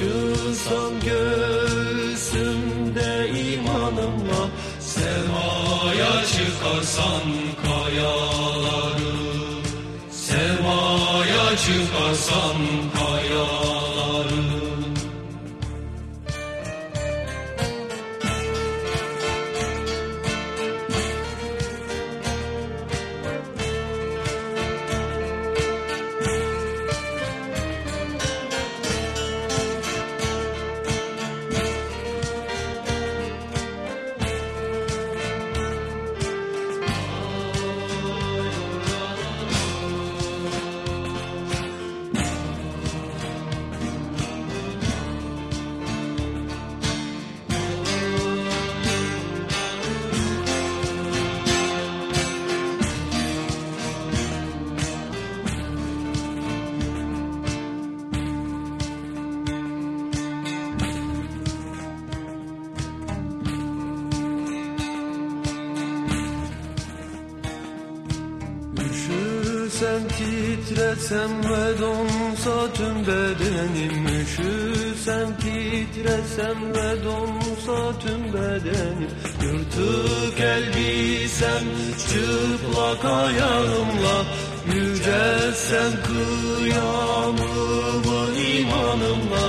taşısam göğsümde imanımla semaya çıkarsan kayaları semaya çıkarsan kayaları Üşüsem titretsem ve donsa tüm bedenim Üşüsem titretsem ve donsa tüm bedenim Yırtık elbisem çıplak ayağımla Yücelsem kıyamımı imanımla.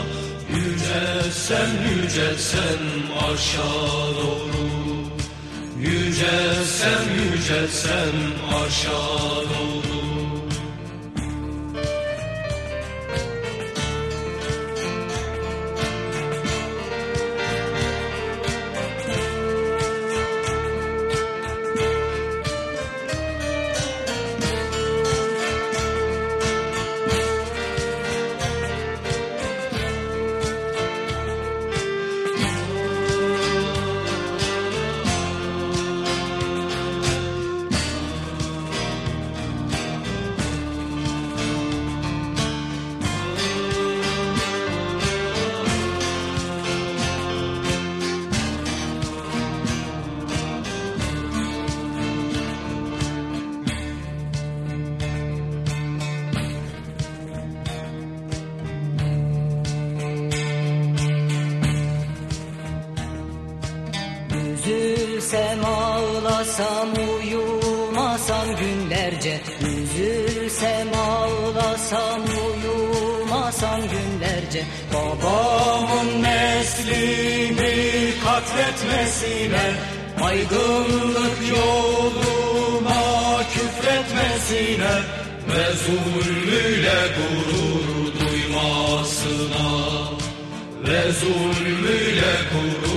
Yücelsem yücelsem aşağı doğru. Yücelsem yücelsem aşağı doğru ağlasam uyumasam günlerce Üzülsem ağlasam uyumasam günlerce. Babamın neslimi katletmesine Aydınlık yoluna küfretmesine Ve zulmüyle gurur duymasına Ve zulmüyle gurur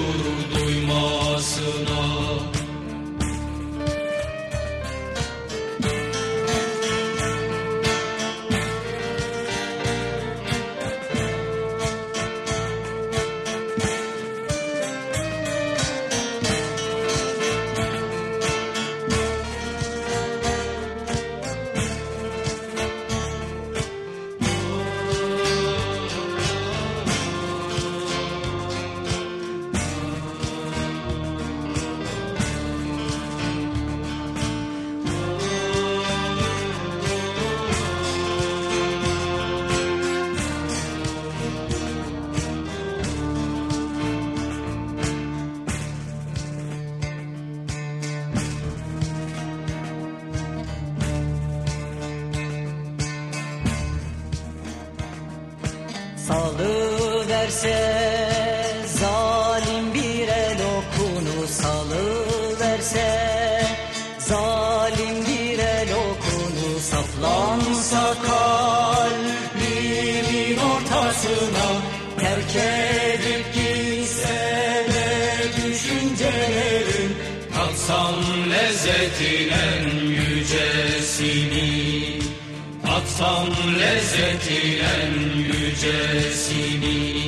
Salı verse zalim bir el okunu Salı verse zalim bir el okunu Saplansa kalbimin ortasına Terk edip gitse de düşüncelerim Tatsam lezzetin en yücesini Tatsam lezzetin en yücesini